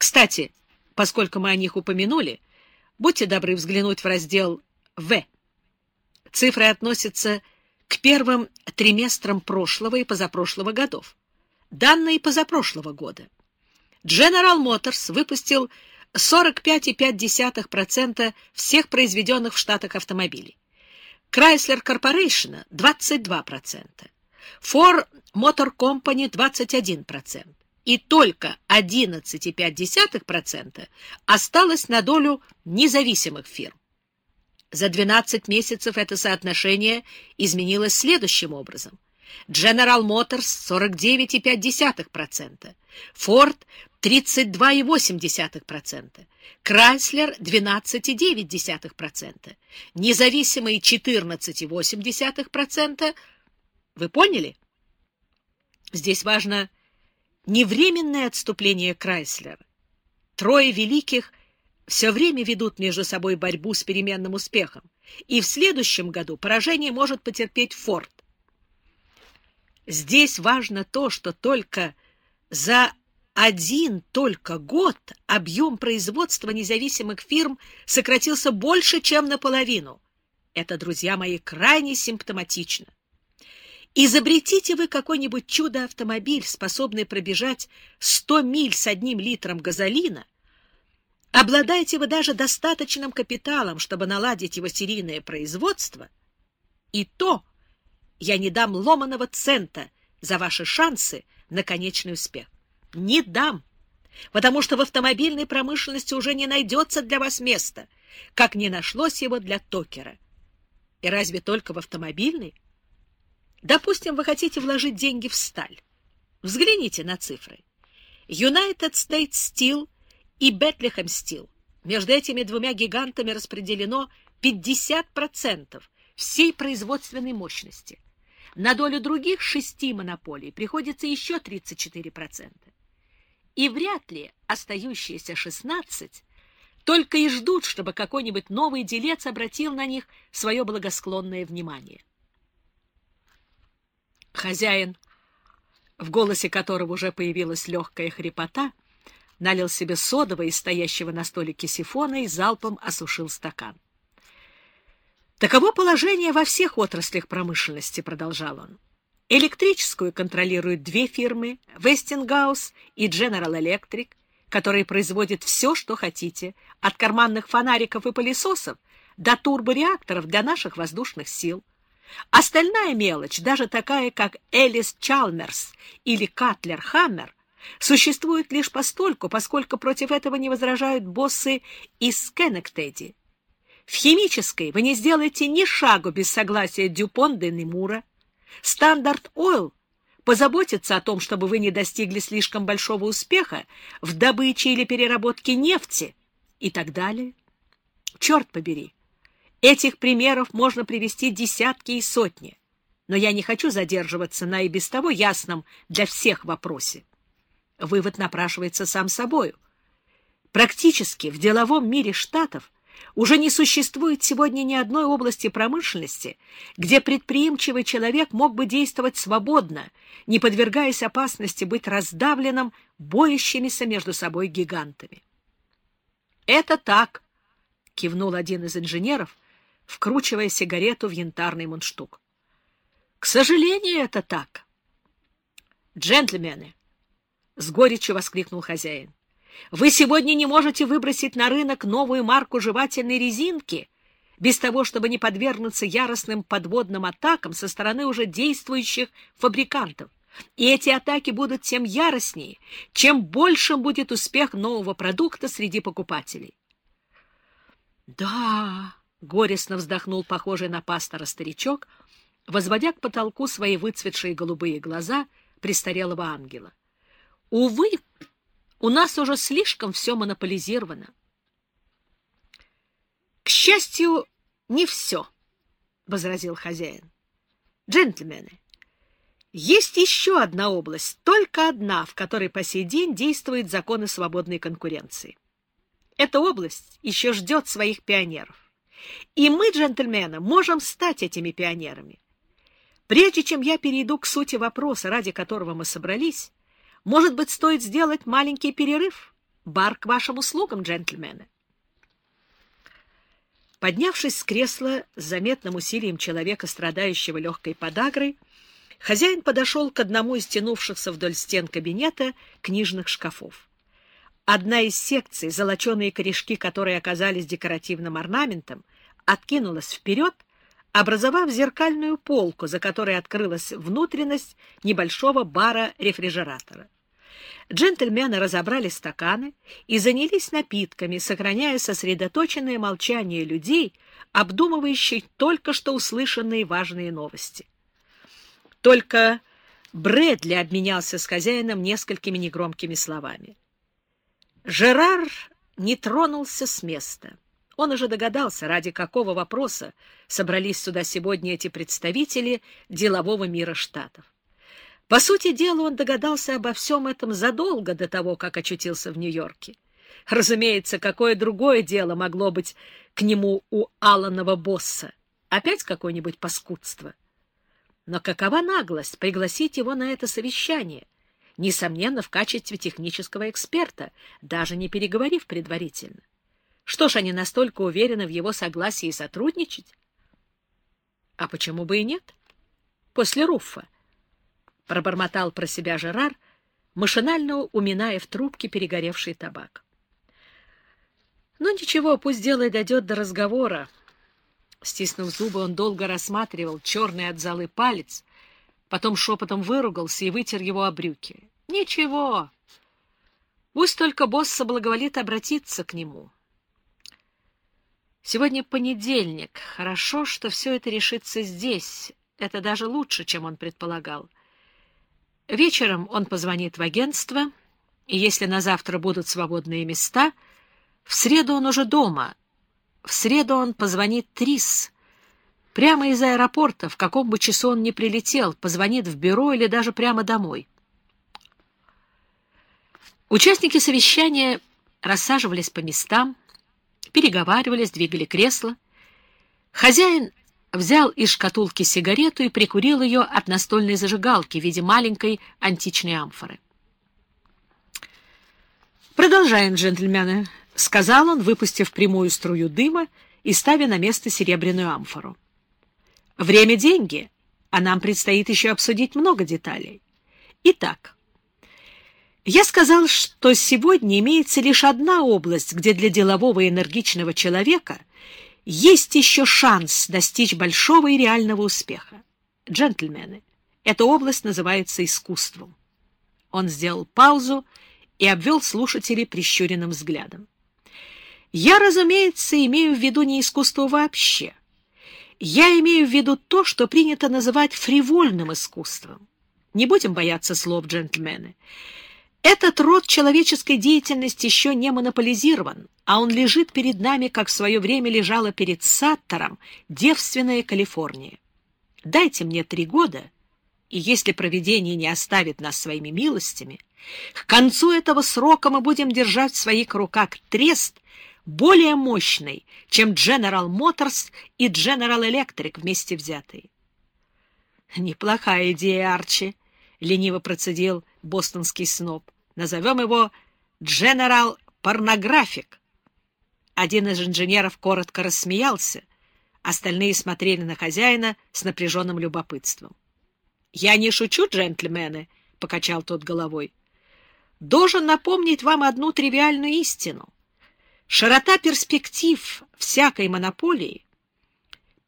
Кстати, поскольку мы о них упомянули, будьте добры взглянуть в раздел «В». Цифры относятся к первым триместрам прошлого и позапрошлого годов. Данные позапрошлого года. General Motors выпустил 45,5% всех произведенных в Штатах автомобилей. Chrysler Corporation — 22%. Ford Motor Company — 21%. И только 11,5% осталось на долю независимых фирм. За 12 месяцев это соотношение изменилось следующим образом. General Motors 49,5%, Ford 32,8%, Chrysler 12,9%, независимые 14,8%. Вы поняли? Здесь важно не временное отступление Крайслера. Трое великих все время ведут между собой борьбу с переменным успехом, и в следующем году поражение может потерпеть Форд. Здесь важно то, что только за один только год объем производства независимых фирм сократился больше, чем наполовину. Это, друзья мои, крайне симптоматично. Изобретите вы какой-нибудь чудо-автомобиль, способный пробежать 100 миль с одним литром газолина, обладаете вы даже достаточным капиталом, чтобы наладить его серийное производство, и то я не дам ломаного цента за ваши шансы на конечный успех. Не дам, потому что в автомобильной промышленности уже не найдется для вас места, как не нашлось его для Токера. И разве только в автомобильной? Допустим, вы хотите вложить деньги в сталь. Взгляните на цифры. United States Steel и Bethlehem Steel. Между этими двумя гигантами распределено 50% всей производственной мощности. На долю других шести монополий приходится еще 34%. И вряд ли остающиеся 16 только и ждут, чтобы какой-нибудь новый делец обратил на них свое благосклонное внимание. Хозяин, в голосе которого уже появилась легкая хрипота, налил себе содового из стоящего на столике сифона и залпом осушил стакан. Таково положение во всех отраслях промышленности, продолжал он. Электрическую контролируют две фирмы, Westinghouse и General Electric, которые производят все, что хотите, от карманных фонариков и пылесосов до турбореакторов для наших воздушных сил. Остальная мелочь, даже такая, как Элис Чалмерс или Катлер Хаммер, существует лишь постольку, поскольку против этого не возражают боссы из Кеннектеди, в химической вы не сделаете ни шагу без согласия Дюпон де Немура. Standard Oil позаботится о том, чтобы вы не достигли слишком большого успеха в добыче или переработке нефти и так далее. Черт побери! Этих примеров можно привести десятки и сотни, но я не хочу задерживаться на и без того ясном для всех вопросе. Вывод напрашивается сам собою. Практически в деловом мире Штатов – уже не существует сегодня ни одной области промышленности, где предприимчивый человек мог бы действовать свободно, не подвергаясь опасности быть раздавленным боящимися между собой гигантами. «Это так», — кивнул один из инженеров, вкручивая сигарету в янтарный мундштук. «К сожалению, это так». «Джентльмены!» — с горечью воскликнул хозяин. Вы сегодня не можете выбросить на рынок новую марку жевательной резинки без того, чтобы не подвергнуться яростным подводным атакам со стороны уже действующих фабрикантов. И эти атаки будут тем яростнее, чем большим будет успех нового продукта среди покупателей. «Да!» — горестно вздохнул похожий на пастора старичок, возводя к потолку свои выцветшие голубые глаза престарелого ангела. «Увы, у нас уже слишком все монополизировано. — К счастью, не все, — возразил хозяин. — Джентльмены, есть еще одна область, только одна, в которой по сей день действуют законы свободной конкуренции. Эта область еще ждет своих пионеров. И мы, джентльмены, можем стать этими пионерами. Прежде чем я перейду к сути вопроса, ради которого мы собрались, может быть, стоит сделать маленький перерыв? Бар к вашим услугам, джентльмены. Поднявшись с кресла с заметным усилием человека, страдающего легкой подагрой, хозяин подошел к одному из тянувшихся вдоль стен кабинета книжных шкафов. Одна из секций, золоченые корешки которой оказались декоративным орнаментом, откинулась вперед, образовав зеркальную полку, за которой открылась внутренность небольшого бара-рефрижератора. Джентльмены разобрали стаканы и занялись напитками, сохраняя сосредоточенное молчание людей, обдумывающих только что услышанные важные новости. Только Брэдли обменялся с хозяином несколькими негромкими словами. Жерар не тронулся с места. Он уже догадался, ради какого вопроса собрались сюда сегодня эти представители делового мира Штатов. По сути дела, он догадался обо всем этом задолго до того, как очутился в Нью-Йорке. Разумеется, какое другое дело могло быть к нему у Алланова босса? Опять какое-нибудь паскудство? Но какова наглость пригласить его на это совещание? Несомненно, в качестве технического эксперта, даже не переговорив предварительно. Что ж, они настолько уверены в его согласии сотрудничать? А почему бы и нет? После Руффа пробормотал про себя Жерар, машинально уминая в трубке перегоревший табак. Ну ничего, пусть дело дойдет до разговора. Стиснув зубы, он долго рассматривал черный от золы палец, потом шепотом выругался и вытер его о брюки. Ничего, пусть только босс соблаговолит обратиться к нему. Сегодня понедельник. Хорошо, что все это решится здесь. Это даже лучше, чем он предполагал. — Вечером он позвонит в агентство, и если на завтра будут свободные места, в среду он уже дома. В среду он позвонит Трис. Прямо из аэропорта, в каком бы часу он ни прилетел, позвонит в бюро или даже прямо домой. Участники совещания рассаживались по местам, переговаривались, двигали кресла. Хозяин взял из шкатулки сигарету и прикурил ее от настольной зажигалки в виде маленькой античной амфоры. «Продолжаем, джентльмены», — сказал он, выпустив прямую струю дыма и ставя на место серебряную амфору. «Время — деньги, а нам предстоит еще обсудить много деталей. Итак, я сказал, что сегодня имеется лишь одна область, где для делового и энергичного человека — есть еще шанс достичь большого и реального успеха. Джентльмены, эта область называется искусством. Он сделал паузу и обвел слушателей прищуренным взглядом. Я, разумеется, имею в виду не искусство вообще. Я имею в виду то, что принято называть фривольным искусством. Не будем бояться слов, джентльмены. Этот род человеческой деятельности еще не монополизирован, а он лежит перед нами, как в свое время лежала перед Саттором девственная Калифорния. Дайте мне три года, и если провидение не оставит нас своими милостями, к концу этого срока мы будем держать в своих руках трест более мощный, чем General Motors и General Electric вместе взятые. Неплохая идея, Арчи, — лениво процедил бостонский сноб. Назовем его «Дженерал Порнографик». Один из инженеров коротко рассмеялся, остальные смотрели на хозяина с напряженным любопытством. — Я не шучу, джентльмены, — покачал тот головой. — Должен напомнить вам одну тривиальную истину. Широта перспектив всякой монополии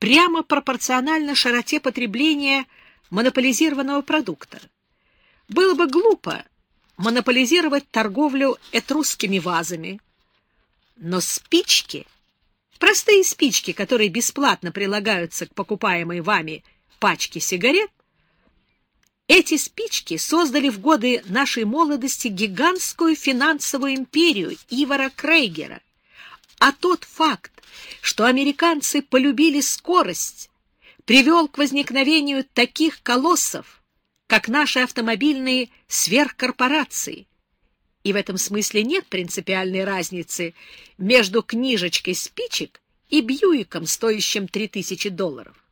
прямо пропорциональна широте потребления монополизированного продукта. Было бы глупо монополизировать торговлю этрусскими вазами. Но спички, простые спички, которые бесплатно прилагаются к покупаемой вами пачке сигарет, эти спички создали в годы нашей молодости гигантскую финансовую империю Ивара Крейгера. А тот факт, что американцы полюбили скорость, привел к возникновению таких колоссов, как наши автомобильные сверхкорпорации. И в этом смысле нет принципиальной разницы между книжечкой спичек и Бьюиком, стоящим 3000 долларов.